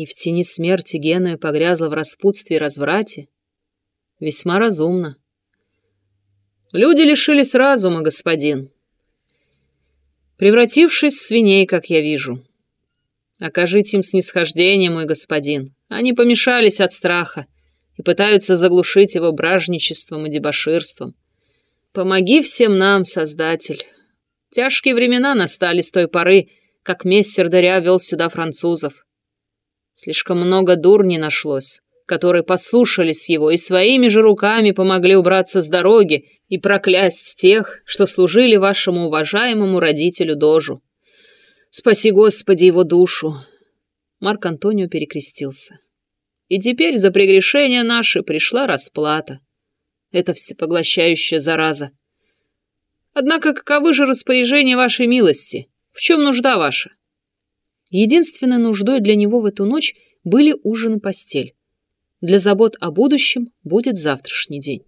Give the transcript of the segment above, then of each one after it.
и в тени смерти Генуя погрязла в распутстве и разврате? Весьма разумно. Люди лишились разума, господин, превратившись в свиней, как я вижу. Окажите им снисхождение, мой господин. Они помешались от страха и пытаются заглушить его бражничеством и дебоширством. Помоги всем нам, Создатель. Тяжкие времена настали с той поры, как мессер Даря вел сюда французов. Слишком много дурни нашлось, которые послушались его и своими же руками помогли убраться с дороги и проклясть тех, что служили вашему уважаемому родителю Дожу. Спаси, Господи, его душу!» Марк Антонио перекрестился. «И теперь за прегрешение наши пришла расплата. Это всепоглощающая зараза. Однако каковы же распоряжения вашей милости? В чем нужда ваша?» Единственной нуждой для него в эту ночь были ужин и постель. Для забот о будущем будет завтрашний день.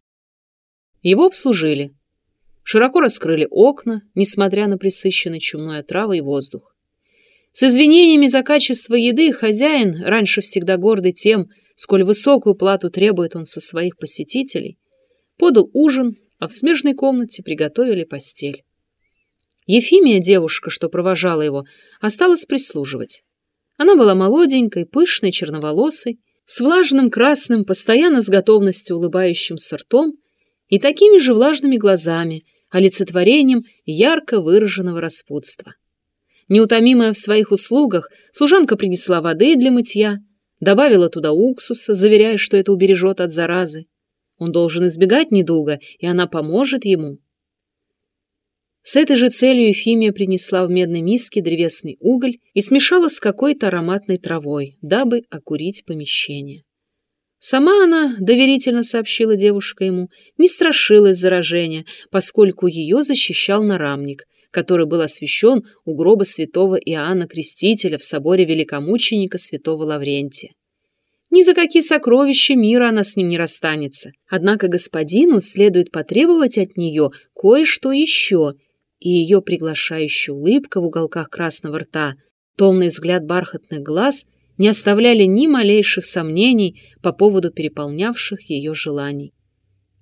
Его обслужили. Широко раскрыли окна, несмотря на присыщенный чумной отравой воздух. С извинениями за качество еды хозяин, раньше всегда гордый тем, сколь высокую плату требует он со своих посетителей, подал ужин, а в смежной комнате приготовили постель. Ефимия, девушка, что провожала его, осталась прислуживать. Она была молоденькой, пышной, черноволосой, с влажным красным, постоянно с готовностью улыбающимся ртом и такими же влажными глазами, олицетворением ярко выраженного распутства. Неутомимая в своих услугах, служанка принесла воды для мытья, добавила туда уксуса, заверяя, что это убережет от заразы. Он должен избегать недуга, и она поможет ему. С этой же целью Ефимия принесла в медной миске древесный уголь и смешала с какой-то ароматной травой, дабы окурить помещение. Сама она, доверительно сообщила девушка ему, не страшилась заражения, поскольку ее защищал нарамник, который был освящен у гроба святого Иоанна Крестителя в соборе великомученика святого Лаврентия. Ни за какие сокровища мира она с ним не расстанется. Однако господину следует потребовать от нее кое-что еще — и ее приглашающая улыбка в уголках красного рта, томный взгляд бархатных глаз не оставляли ни малейших сомнений по поводу переполнявших ее желаний.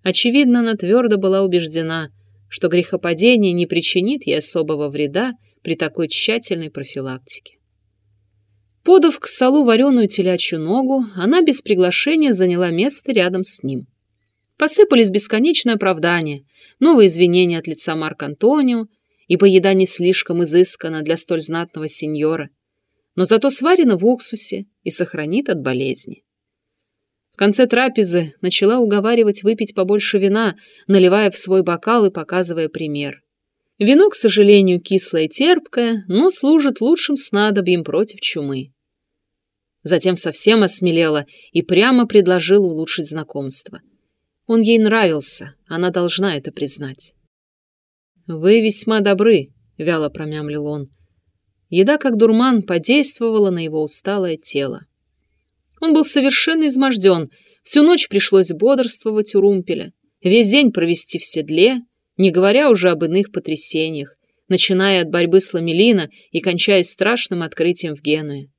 Очевидно, она твердо была убеждена, что грехопадение не причинит ей особого вреда при такой тщательной профилактике. Подав к столу вареную телячью ногу, она без приглашения заняла место рядом с ним. Посыпались бесконечные оправдания, новые извинения от лица Марк Антонио, ибо еда не слишком изыскана для столь знатного сеньора, но зато сварена в уксусе и сохранит от болезни. В конце трапезы начала уговаривать выпить побольше вина, наливая в свой бокал и показывая пример. Вино, к сожалению, кислое и терпкое, но служит лучшим снадобьем против чумы. Затем совсем осмелела и прямо предложила улучшить знакомство. Он ей нравился, она должна это признать. «Вы весьма добры», — вяло промямлил он. Еда, как дурман, подействовала на его усталое тело. Он был совершенно изможден, всю ночь пришлось бодрствовать у румпеля, весь день провести в седле, не говоря уже об иных потрясениях, начиная от борьбы с Ламелина и кончая страшным открытием в Генуе.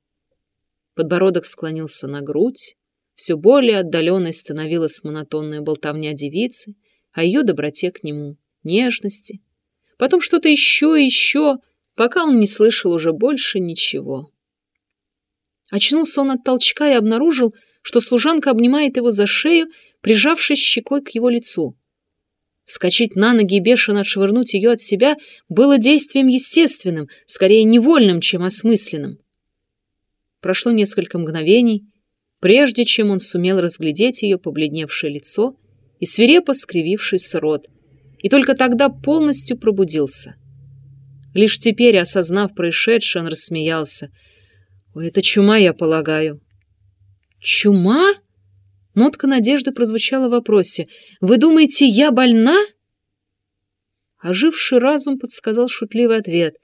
Подбородок склонился на грудь, все более отдаленной становилась монотонная болтовня девицы о ее доброте к нему, нежности. Потом что-то еще и еще, пока он не слышал уже больше ничего. Очнулся он от толчка и обнаружил, что служанка обнимает его за шею, прижавшись щекой к его лицу. Вскочить на ноги и бешено отшвырнуть ее от себя было действием естественным, скорее невольным, чем осмысленным. Прошло несколько мгновений, прежде чем он сумел разглядеть ее побледневшее лицо и свирепо скривившийся рот, и только тогда полностью пробудился. Лишь теперь, осознав происшедшее, он рассмеялся. «Ой, это чума, я полагаю». «Чума?» Нотка надежды прозвучала в вопросе. «Вы думаете, я больна?» Оживший разум подсказал шутливый ответ.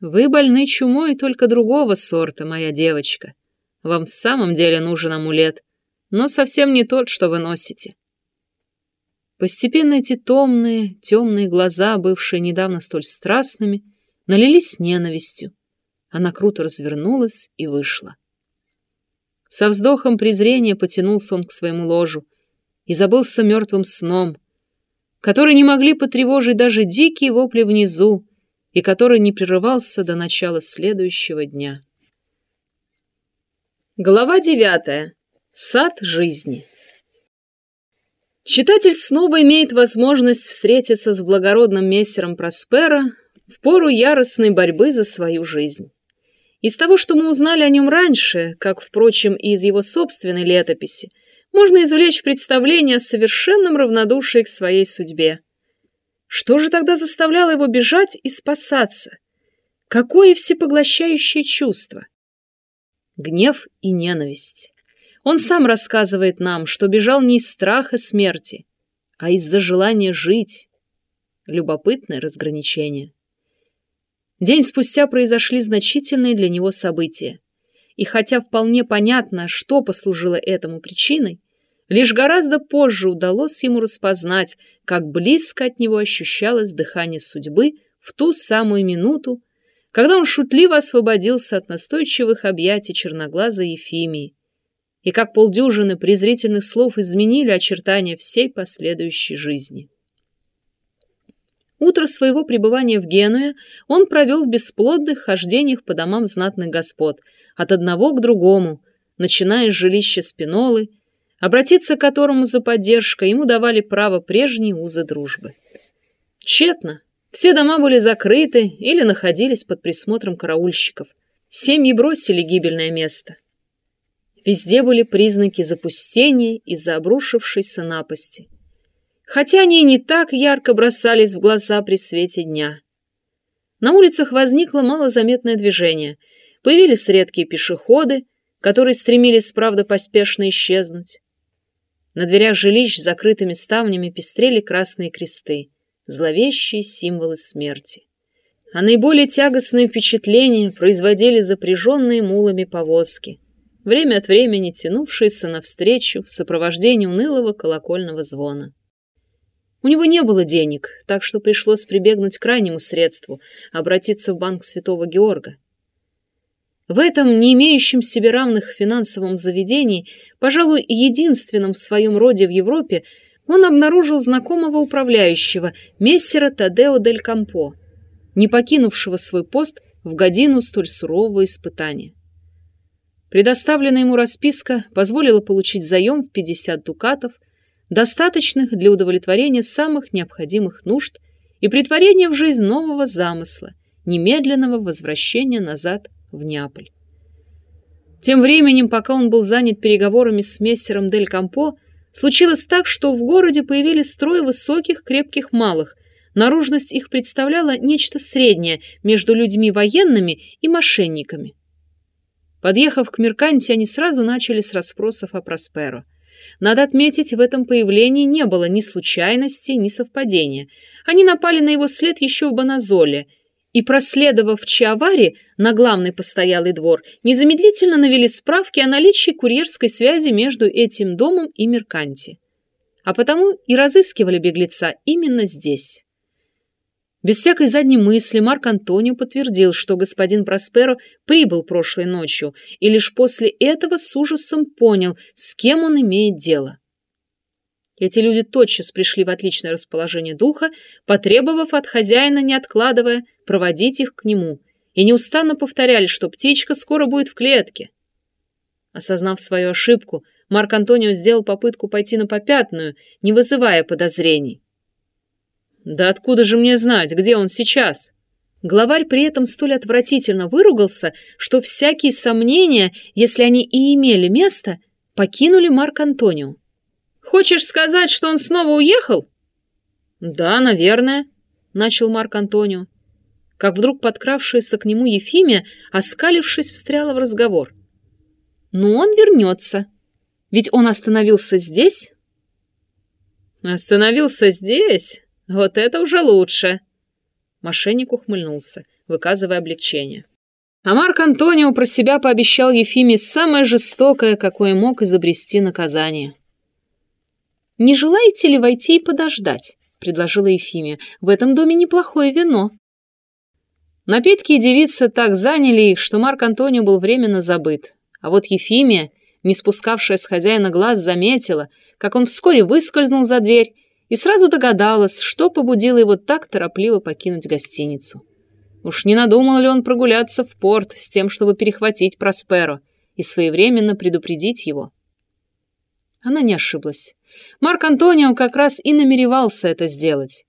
«Вы больны чумой только другого сорта, моя девочка. Вам в самом деле нужен амулет, но совсем не тот, что вы носите. Постепенно эти томные, темные глаза, бывшие недавно столь страстными, налились ненавистью. Она круто развернулась и вышла. Со вздохом презрения потянулся он к своему ложу и забылся мертвым сном, который не могли потревожить даже дикие вопли внизу и который не прерывался до начала следующего дня. Глава девятая. Сад жизни. Читатель снова имеет возможность встретиться с благородным мессером Проспера в пору яростной борьбы за свою жизнь. Из того, что мы узнали о нем раньше, как, впрочем, и из его собственной летописи, можно извлечь представление о совершенном равнодушии к своей судьбе. Что же тогда заставляло его бежать и спасаться? Какое всепоглощающее чувство? Гнев и ненависть. Он сам рассказывает нам, что бежал не из страха смерти, а из-за желания жить. Любопытное разграничение. День спустя произошли значительные для него события. И хотя вполне понятно, что послужило этому причиной, лишь гораздо позже удалось ему распознать, как близко от него ощущалось дыхание судьбы в ту самую минуту, когда он шутливо освободился от настойчивых объятий черноглазой Ефимии, и как полдюжины презрительных слов изменили очертания всей последующей жизни. Утро своего пребывания в Генуе он провел в бесплодных хождениях по домам знатных господ, от одного к другому, начиная с жилища Спинолы, обратиться к которому за поддержкой ему давали право прежние узы дружбы. Тщетно. Все дома были закрыты или находились под присмотром караульщиков. Семьи бросили гибельное место. Везде были признаки запустения из-за обрушившейся напасти хотя они и не так ярко бросались в глаза при свете дня. На улицах возникло малозаметное движение. Появились редкие пешеходы, которые стремились, правда, поспешно исчезнуть. На дверях жилищ с закрытыми ставнями пестрели красные кресты, зловещие символы смерти. А наиболее тягостные впечатления производили запряженные мулами повозки, время от времени тянувшиеся навстречу в сопровождении унылого колокольного звона. У него не было денег, так что пришлось прибегнуть к крайнему средству — обратиться в банк Святого Георга. В этом не имеющем себе равных финансовом заведении, пожалуй, единственном в своем роде в Европе, он обнаружил знакомого управляющего, мессера Тадео дель Кампо, не покинувшего свой пост в годину столь сурового испытания. Предоставленная ему расписка позволила получить заем в 50 дукатов достаточных для удовлетворения самых необходимых нужд и притворения в жизнь нового замысла, немедленного возвращения назад в Неаполь. Тем временем, пока он был занят переговорами с мессером Дель Кампо, случилось так, что в городе появились трое высоких, крепких малых. Наружность их представляла нечто среднее между людьми военными и мошенниками. Подъехав к Мерканте, они сразу начали с расспросов о Просперо. Надо отметить, в этом появлении не было ни случайности, ни совпадения. Они напали на его след еще в Баназоле и, проследовав Чиавари на главный постоялый двор, незамедлительно навели справки о наличии курьерской связи между этим домом и Мерканти. А потому и разыскивали беглеца именно здесь. Без всякой задней мысли Марк Антонио подтвердил, что господин Просперо прибыл прошлой ночью, и лишь после этого с ужасом понял, с кем он имеет дело. Эти люди тотчас пришли в отличное расположение духа, потребовав от хозяина, не откладывая, проводить их к нему, и неустанно повторяли, что птичка скоро будет в клетке. Осознав свою ошибку, Марк Антонио сделал попытку пойти на попятную, не вызывая подозрений. Да откуда же мне знать, где он сейчас? Главарь при этом столь отвратительно выругался, что всякие сомнения, если они и имели место, покинули Марк Антонио. Хочешь сказать, что он снова уехал? Да, наверное, начал Марк Антонио. Как вдруг подкравшаяся к нему Ефимия, оскалившись, встряла в разговор. Ну, он вернется. Ведь он остановился здесь. Остановился здесь? Вот это уже лучше. Мошенник ухмыльнулся, выказывая облегчение. А Марк Антонио про себя пообещал Ефиме самое жестокое, какое мог изобрести наказание. «Не желаете ли войти и подождать?» — предложила Ефимия. «В этом доме неплохое вино». Напитки и девица так заняли их, что Марк Антонио был временно забыт. А вот Ефимия, не спускавшая с хозяина глаз, заметила, как он вскоре выскользнул за дверь и сразу догадалась, что побудило его так торопливо покинуть гостиницу. Уж не надумал ли он прогуляться в порт с тем, чтобы перехватить Просперо и своевременно предупредить его? Она не ошиблась. Марк Антонио как раз и намеревался это сделать.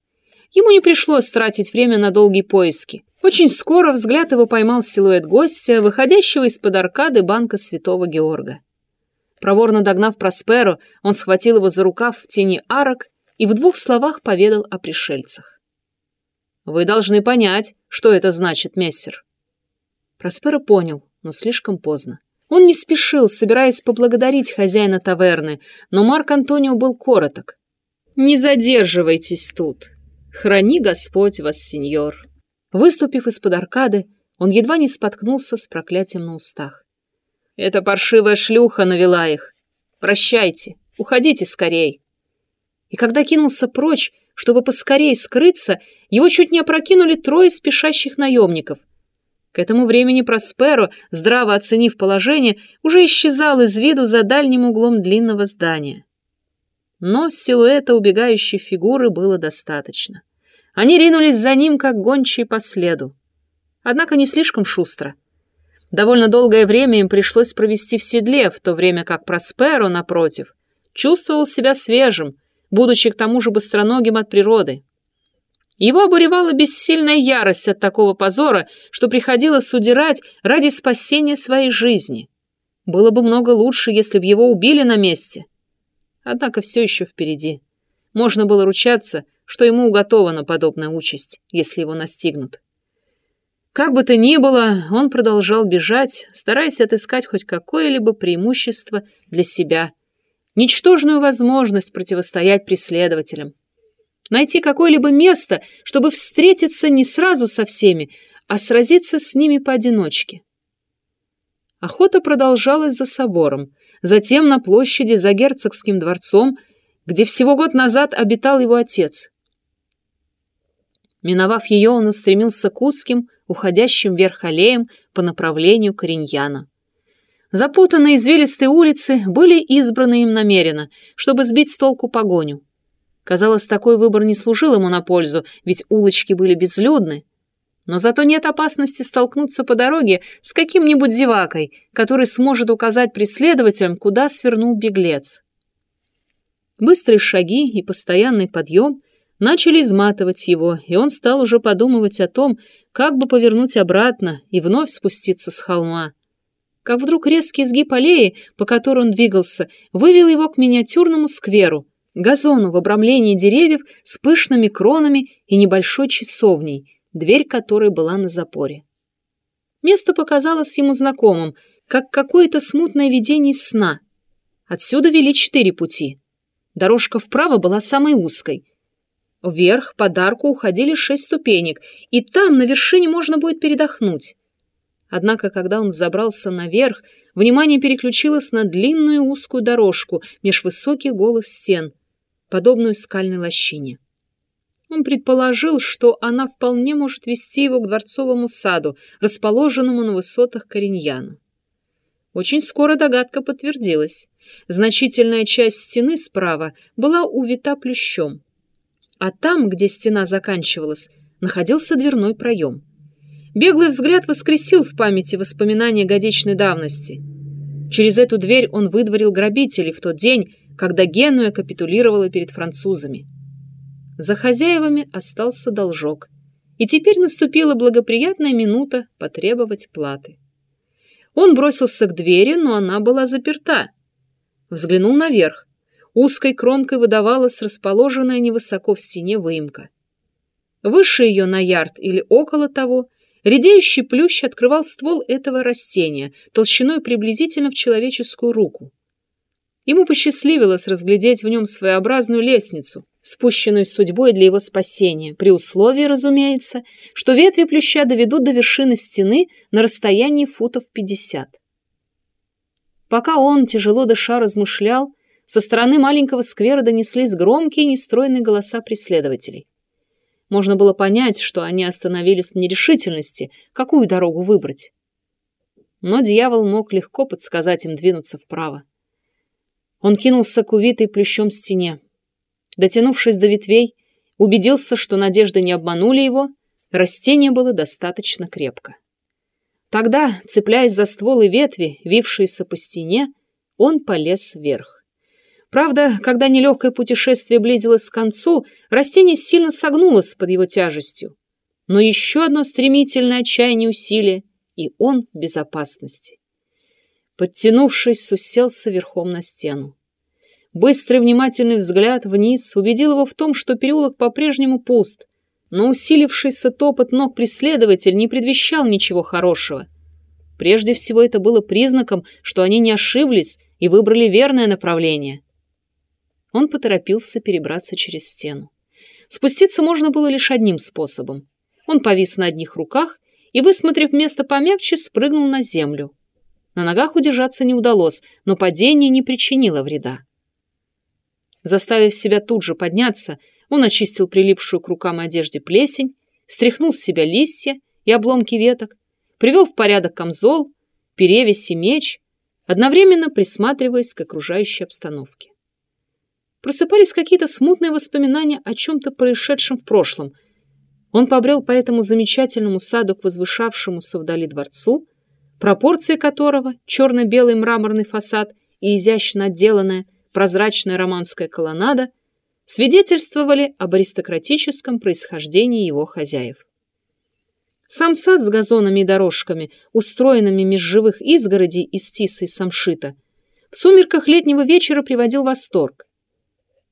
Ему не пришлось тратить время на долгие поиски. Очень скоро взгляд его поймал силуэт гостя, выходящего из-под аркады банка Святого Георга. Проворно догнав Просперо, он схватил его за рукав в тени арок и в двух словах поведал о пришельцах. «Вы должны понять, что это значит, мессер». Просперо понял, но слишком поздно. Он не спешил, собираясь поблагодарить хозяина таверны, но Марк Антонио был короток. «Не задерживайтесь тут. Храни Господь вас, сеньор». Выступив из-под аркады, он едва не споткнулся с проклятием на устах. «Эта паршивая шлюха навела их. Прощайте, уходите скорей». И когда кинулся прочь, чтобы поскорее скрыться, его чуть не опрокинули трое спешащих наемников — к этому времени Просперо, здраво оценив положение, уже исчезал из виду за дальним углом длинного здания. Но силуэта убегающей фигуры было достаточно. Они ринулись за ним, как гончие по следу. Однако не слишком шустро. Довольно долгое время им пришлось провести в седле, в то время как Просперо, напротив, чувствовал себя свежим, будучи к тому же быстроногим от природы. Его обуревала бессильная ярость от такого позора, что приходилось удирать ради спасения своей жизни. Было бы много лучше, если бы его убили на месте. Однако все еще впереди. Можно было ручаться, что ему уготована подобная участь, если его настигнут. Как бы то ни было, он продолжал бежать, стараясь отыскать хоть какое-либо преимущество для себя, ничтожную возможность противостоять преследователям найти какое-либо место, чтобы встретиться не сразу со всеми, а сразиться с ними поодиночке. Охота продолжалась за собором, затем на площади за герцогским дворцом, где всего год назад обитал его отец. Миновав ее, он устремился к узким, уходящим вверх аллеям по направлению к Риньяна. Запутанные извилистые улицы были избраны им намеренно, чтобы сбить с толку погоню. Казалось, такой выбор не служил ему на пользу, ведь улочки были безлюдны. Но зато нет опасности столкнуться по дороге с каким-нибудь зевакой, который сможет указать преследователям, куда свернул беглец. Быстрые шаги и постоянный подъем начали изматывать его, и он стал уже подумывать о том, как бы повернуть обратно и вновь спуститься с холма. Как вдруг резкий изгиб аллеи, по которой он двигался, вывел его к миниатюрному скверу, газону в обрамлении деревьев с пышными кронами и небольшой часовней, дверь которой была на запоре. Место показалось ему знакомым, как какое-то смутное видение сна. Отсюда вели четыре пути. Дорожка вправо была самой узкой. Вверх по дарку уходили шесть ступенек, и там, на вершине, можно будет передохнуть. Однако, когда он взобрался наверх, внимание переключилось на длинную узкую дорожку меж высоких голых стен — подобную скальной лощине. Он предположил, что она вполне может вести его к дворцовому саду, расположенному на высотах Кореньяна. Очень скоро догадка подтвердилась. Значительная часть стены справа была увита плющом, а там, где стена заканчивалась, находился дверной проем. Беглый взгляд воскресил в памяти воспоминания годичной давности. Через эту дверь он выдворил грабителей в тот день, когда Генуя капитулировала перед французами. За хозяевами остался должок, и теперь наступила благоприятная минута потребовать платы. Он бросился к двери, но она была заперта. Взглянул наверх. Узкой кромкой выдавалась расположенная невысоко в стене выемка. Выше ее на ярд или около того редеющий плющ открывал ствол этого растения толщиной приблизительно в человеческую руку. Ему посчастливилось разглядеть в нем своеобразную лестницу, спущенную судьбой для его спасения, при условии, разумеется, что ветви плюща доведут до вершины стены на расстоянии футов пятьдесят. Пока он, тяжело дыша, размышлял, со стороны маленького сквера донеслись громкие нестройные голоса преследователей. Можно было понять, что они остановились в нерешительности, какую дорогу выбрать. но дьявол мог легко подсказать им двинуться вправо. Он кинулся к увитой плющом стене. Дотянувшись до ветвей, убедился, что надежды не обманули его, растение было достаточно крепко. Тогда, цепляясь за стволы ветви, вившиеся по стене, он полез вверх. Правда, когда нелегкое путешествие близилось к концу, растение сильно согнулось под его тяжестью. Но еще одно стремительное отчаяние усилие, и он в безопасности. Подтянувшись, уселся верхом на стену. Быстрый внимательный взгляд вниз убедил его в том, что переулок по-прежнему пуст, но усилившийся топот ног преследователь не предвещал ничего хорошего. Прежде всего это было признаком, что они не ошиблись и выбрали верное направление. Он поторопился перебраться через стену. Спуститься можно было лишь одним способом. Он повис на одних руках и, высмотрев место помягче, спрыгнул на землю. На ногах удержаться не удалось, но падение не причинило вреда. Заставив себя тут же подняться, он очистил прилипшую к рукам и одежде плесень, стряхнул с себя листья и обломки веток, привел в порядок камзол, перевесь и меч, одновременно присматриваясь к окружающей обстановке. Просыпались какие-то смутные воспоминания о чем-то происшедшем в прошлом, он побрел по этому замечательному саду к возвышавшемуся вдали дворцу, пропорции которого черно-белый мраморный фасад и изящно отделанная прозрачная романская колоннада свидетельствовали об аристократическом происхождении его хозяев. Сам сад с газонами и дорожками, устроенными меж живых изгородей из тиса и самшита, в сумерках летнего вечера приводил восторг.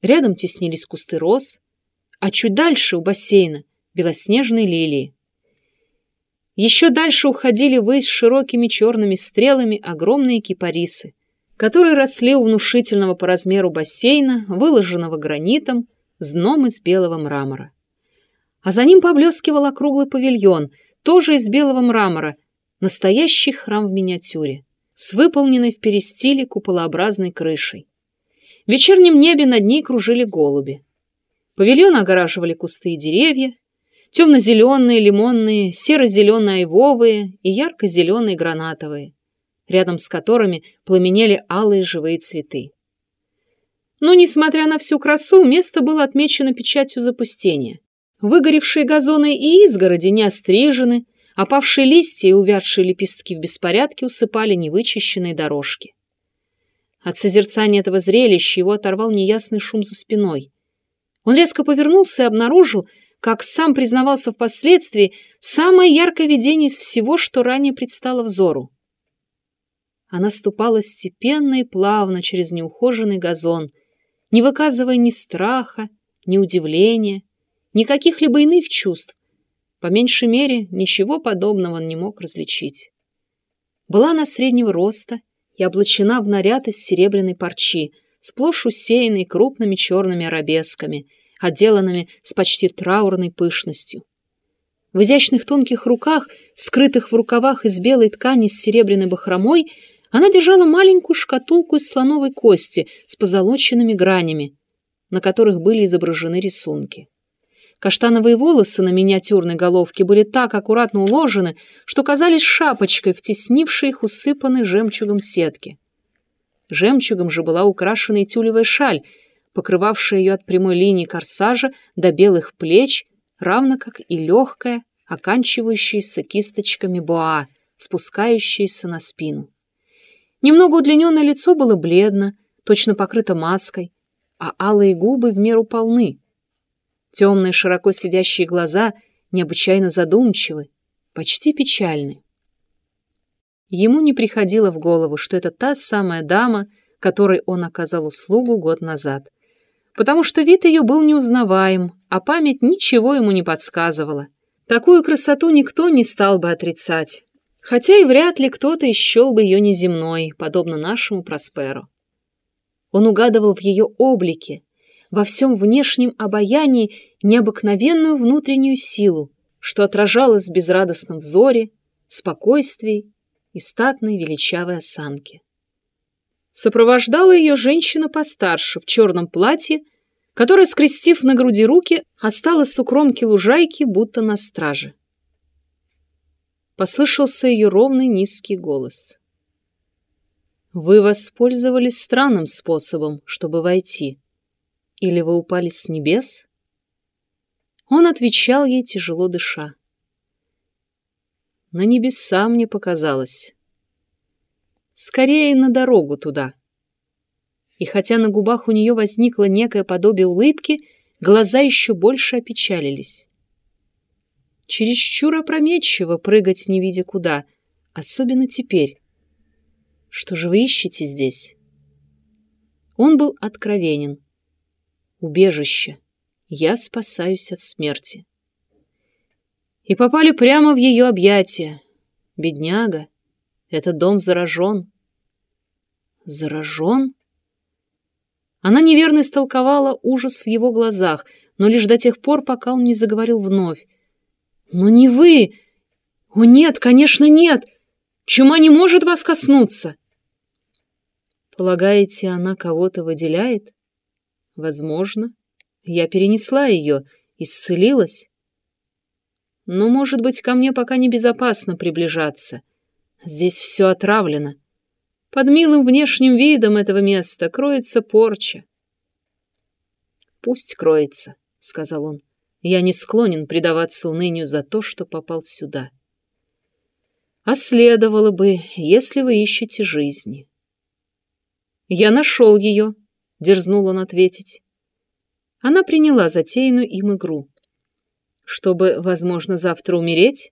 Рядом теснились кусты роз, а чуть дальше, у бассейна, белоснежной лилии. Еще дальше уходили ввысь широкими черными стрелами огромные кипарисы, которые росли у внушительного по размеру бассейна, выложенного гранитом, с дном из белого мрамора. А за ним поблескивал округлый павильон, тоже из белого мрамора, настоящий храм в миниатюре, с выполненной в перестиле куполообразной крышей. В вечернем небе над ней кружили голуби. Павильон огораживали кусты и деревья, темно-зеленые, лимонные, серо-зеленые айвовые и ярко-зеленые гранатовые, рядом с которыми пламенели алые живые цветы. Но, несмотря на всю красу, место было отмечено печатью запустения. Выгоревшие газоны и изгороди не острижены, опавшие листья и увядшие лепестки в беспорядке усыпали невычищенные дорожки. От созерцания этого зрелища его оторвал неясный шум за спиной. Он резко повернулся и обнаружил, как сам признавался впоследствии, самое яркое видение из всего, что ранее предстало взору. Она ступала степенно и плавно через неухоженный газон, не выказывая ни страха, ни удивления, ни каких-либо иных чувств. По меньшей мере, ничего подобного он не мог различить. Была она среднего роста и облачена в наряд из серебряной парчи, сплошь усеянной крупными черными арабесками — отделанными с почти траурной пышностью. В изящных тонких руках, скрытых в рукавах из белой ткани с серебряной бахромой, она держала маленькую шкатулку из слоновой кости с позолоченными гранями, на которых были изображены рисунки. Каштановые волосы на миниатюрной головке были так аккуратно уложены, что казались шапочкой, втеснившей их усыпанной жемчугом сетки. Жемчугом же была украшена и тюлевая шаль — покрывавшая ее от прямой линии корсажа до белых плеч, равно как и легкая, оканчивающаяся кисточками боа, спускающаяся на спину. Немного удлиненное лицо было бледно, точно покрыто маской, а алые губы в меру полны. Темные, широко сидящие глаза необычайно задумчивы, почти печальны. Ему не приходило в голову, что это та самая дама, которой он оказал услугу год назад — потому что вид ее был неузнаваем, а память ничего ему не подсказывала. Такую красоту никто не стал бы отрицать, хотя и вряд ли кто-то исчел бы ее неземной, подобно нашему Просперу. Он угадывал в ее облике, во всем внешнем обаянии необыкновенную внутреннюю силу, что отражалось в безрадостном взоре, спокойствии и статной величавой осанке. Сопровождала ее женщина постарше, в черном платье, которая, скрестив на груди руки, осталась с укромки лужайки, будто на страже. послышался ее ровный низкий голос. «Вы воспользовались странным способом, чтобы войти. Или вы упали с небес?» Он отвечал ей, тяжело дыша. «На небеса мне показалось. Скорее на дорогу туда». И хотя на губах у нее возникло некое подобие улыбки, глаза еще больше опечалились. Чересчур опрометчиво прыгать не видя куда, особенно теперь. Что же вы ищете здесь? Он был откровенен. Убежище. Я спасаюсь от смерти. И попали прямо в ее объятия. Бедняга. Этот дом заражен. Заражен? Она неверно истолковала ужас в его глазах, но лишь до тех пор, пока он не заговорил вновь. «Но не вы! О нет, конечно, нет! Чума не может вас коснуться!» «Полагаете, она кого-то выделяет?» «Возможно. Я перенесла ее, исцелилась. Но, может быть, ко мне пока небезопасно приближаться. Здесь все отравлено. Под милым внешним видом этого места кроется порча». «Пусть кроется», — сказал он. Я не склонен предаваться унынию за то, что попал сюда. А следовало бы, если вы ищете жизни. Я нашел ее, дерзнул он ответить. Она приняла затеянную им игру. Чтобы, возможно, завтра умереть?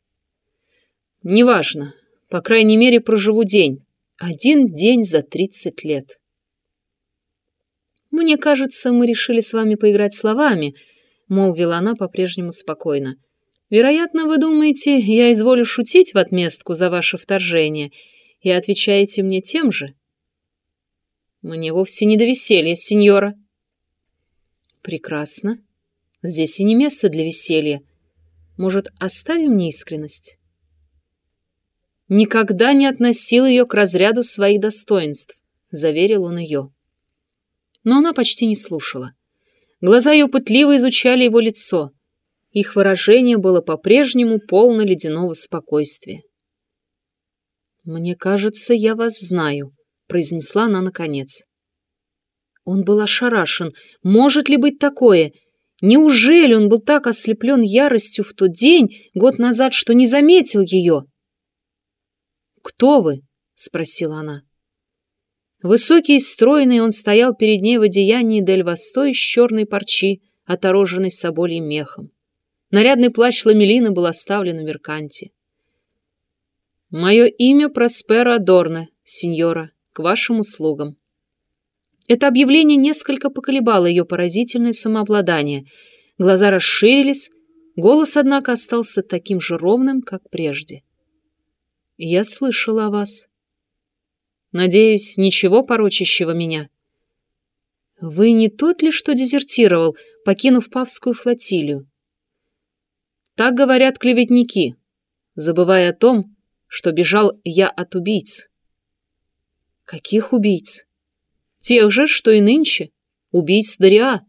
Неважно. По крайней мере, проживу день. Один день за тридцать лет. Мне кажется, мы решили с вами поиграть словами —— молвила она по-прежнему спокойно. «Вероятно, вы думаете, я изволю шутить в отместку за ваше вторжение, и отвечаете мне тем же?» «Мне вовсе не до веселья, сеньора». «Прекрасно. Здесь и не место для веселья. Может, оставим неискренность?» «Никогда не относил ее к разряду своих достоинств», — заверил он ее. Но она почти не слушала. Глаза ее пытливо изучали его лицо. Их выражение было по-прежнему полно ледяного спокойствия. «Мне кажется, я вас знаю», — произнесла она наконец. Он был ошарашен. Может ли быть такое? Неужели он был так ослеплен яростью в тот день, год назад, что не заметил ее? «Кто вы?» — спросила она. Высокий и стройный он стоял перед ней в одеянии Дель из черной парчи, отороженной собольем мехом. Нарядный плащ ламелина был оставлен в мерканте. «Мое имя Проспера Адорне, сеньора, к вашим услугам». Это объявление несколько поколебало ее поразительное самообладание. Глаза расширились, голос, однако, остался таким же ровным, как прежде. «Я слышала о вас», Надеюсь, ничего порочащего меня. Вы не тот ли, что дезертировал, покинув Павскую флотилию? Так говорят клеветники, забывая о том, что бежал я от убийц. Каких убийц? Тех же, что и нынче. Убийц Дариа.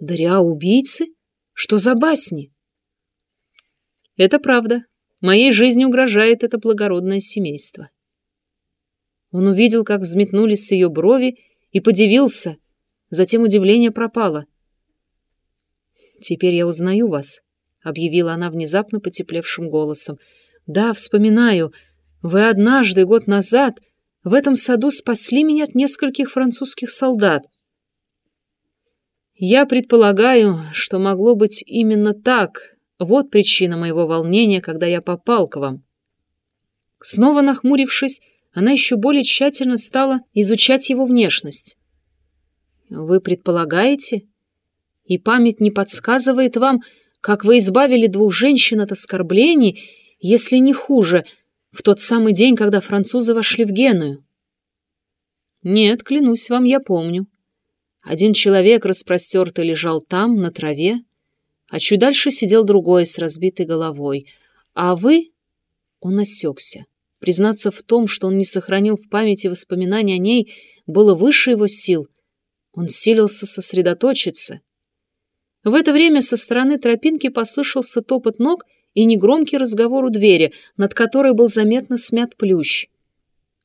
Дариа убийцы? Что за басни? Это правда. Моей жизни угрожает это благородное семейство. Он увидел, как взметнулись ее брови, и подивился. Затем удивление пропало. «Теперь я узнаю вас», — объявила она внезапно потеплевшим голосом. «Да, вспоминаю. Вы однажды, год назад, в этом саду спасли меня от нескольких французских солдат. Я предполагаю, что могло быть именно так. Вот причина моего волнения, когда я попал к вам». Снова нахмурившись, она еще более тщательно стала изучать его внешность. «Вы предполагаете? И память не подсказывает вам, как вы избавили двух женщин от оскорблений, если не хуже, в тот самый день, когда французы вошли в Геную?» «Нет, клянусь вам, я помню. Один человек распростертый лежал там, на траве, а чуть дальше сидел другой с разбитой головой. А вы...» Он осекся. Признаться в том, что он не сохранил в памяти воспоминаний о ней, было выше его сил. Он силился сосредоточиться. В это время со стороны тропинки послышался топот ног, и негромкий разговор у двери, над которой был заметно смят плющ.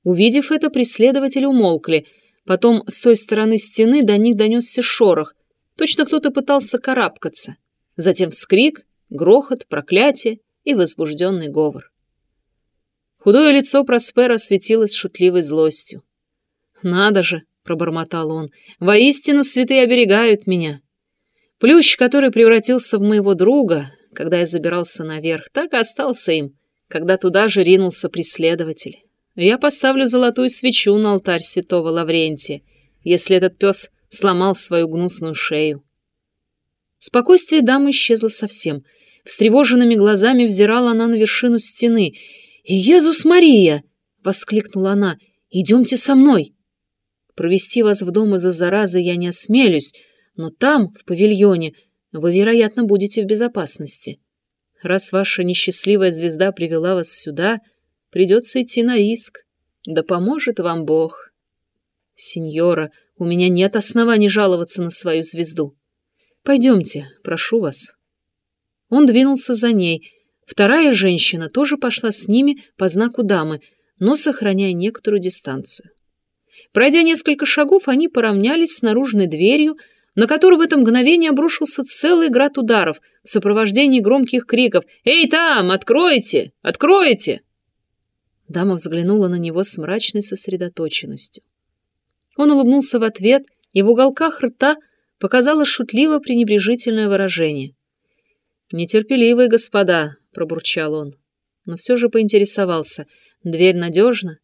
Увидев это, преследователи умолкли. Потом с той стороны стены до них донесся шорох. Точно кто-то пытался карабкаться. Затем вскрик, грохот, проклятие и возбужденный говор. Худое лицо Проспера светилось шутливой злостью. «Надо же!» — пробормотал он. «Воистину святые оберегают меня!» Плющ, который превратился в моего друга, когда я забирался наверх, так и остался им, когда туда же ринулся преследователь. Я поставлю золотую свечу на алтарь святого Лаврентия, если этот пес сломал свою гнусную шею. Спокойствие дамы исчезло совсем. Встревоженными глазами взирала она на вершину стены. «Иезус Мария!» — воскликнула она. «Идемте со мной!» «Провести вас в дом из-за заразы я не осмелюсь, но там, в павильоне, вы, вероятно, будете в безопасности. Раз ваша несчастливая звезда привела вас сюда, придется идти на риск. Да поможет вам Бог. Сеньора, у меня нет оснований жаловаться на свою звезду. Пойдемте, прошу вас. Он двинулся за ней. Вторая женщина тоже пошла с ними по знаку дамы, но сохраняя некоторую дистанцию. Пройдя несколько шагов, они поравнялись с наружной дверью, на которую в это мгновение обрушился целый град ударов в сопровождении громких криков «Эй, там! Откройте! Откройте!» Дама взглянула на него с мрачной сосредоточенностью. Он улыбнулся в ответ, и в уголках рта показалось шутливо-пренебрежительное выражение. «Нетерпеливые господа», — пробурчал он, но все же поинтересовался. «Дверь надежна?»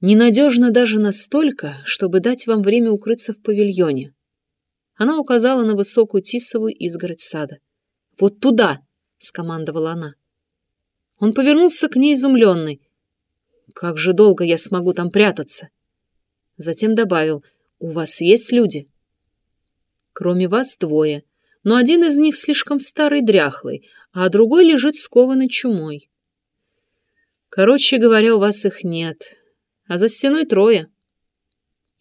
«Ненадежна даже настолько, чтобы дать вам время укрыться в павильоне. Она указала на высокую тисовую изгородь сада. «Вот туда!» — скомандовала она. Он повернулся к ней изумленный. «Как же долго я смогу там прятаться?» Затем добавил, «У вас есть люди?» «Кроме вас двое, но один из них слишком старый дряхлый, а другой лежит скованный чумой. Короче говоря, у вас их нет, а за стеной трое».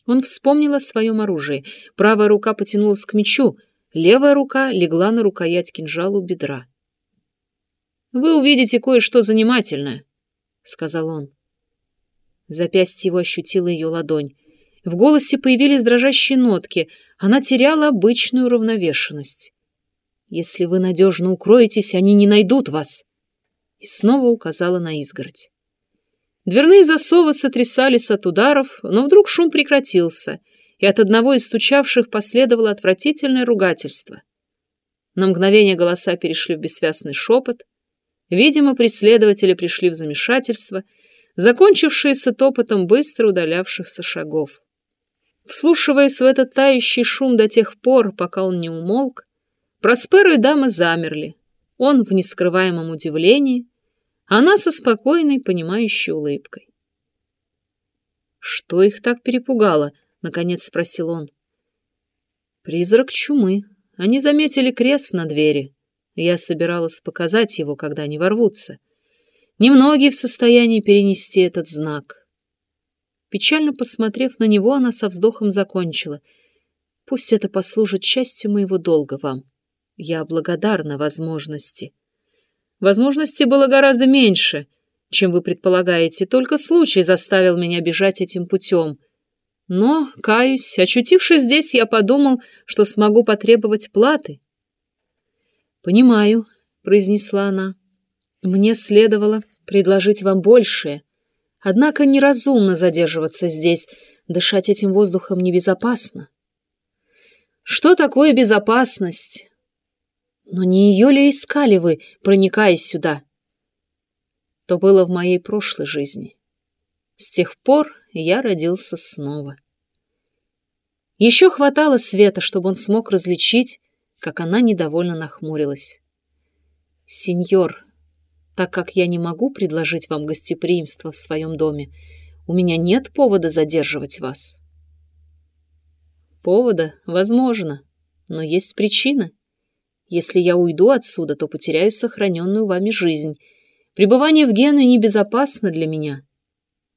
Он вспомнил о своем оружии. Правая рука потянулась к мечу, левая рука легла на рукоять кинжала у бедра. «Вы увидите кое-что занимательное», — сказал он. Запястье его ощутило ее ладонь. В голосе появились дрожащие нотки. Она теряла обычную уравновешенность. «Если вы надежно укроетесь, они не найдут вас!» И снова указала на изгородь. Дверные засовы сотрясались от ударов, но вдруг шум прекратился, и от одного из стучавших последовало отвратительное ругательство. На мгновение голоса перешли в бессвязный шепот. Видимо, преследователи пришли в замешательство, закончившееся топотом быстро удалявшихся шагов. Вслушиваясь в этот тающий шум до тех пор, пока он не умолк, Просперо и дамы замерли. Он в нескрываемом удивлении — она со спокойной, понимающей улыбкой. «Что их так перепугало?» — наконец спросил он. «Призрак чумы. Они заметили крест на двери. Я собиралась показать его, когда они ворвутся. Немногие в состоянии перенести этот знак». Печально посмотрев на него, она со вздохом закончила. «Пусть это послужит частью моего долга вам. Я благодарна возможности». Возможностей было гораздо меньше, чем вы предполагаете, только случай заставил меня бежать этим путем. Но, каюсь, очутившись здесь, я подумал, что смогу потребовать платы. «Понимаю», — произнесла она. «Мне следовало предложить вам большее. Однако неразумно задерживаться здесь, дышать этим воздухом небезопасно». «Что такое безопасность?» Но не ее ли искали вы, проникая сюда? То было в моей прошлой жизни. С тех пор я родился снова. Еще хватало света, чтобы он смог различить, как она недовольно нахмурилась. «Сеньор, так как я не могу предложить вам гостеприимство в своем доме, у меня нет повода задерживать вас». «Повода, возможно, но есть причина. Если я уйду отсюда, то потеряю сохраненную вами жизнь. Пребывание в Генуе небезопасно для меня.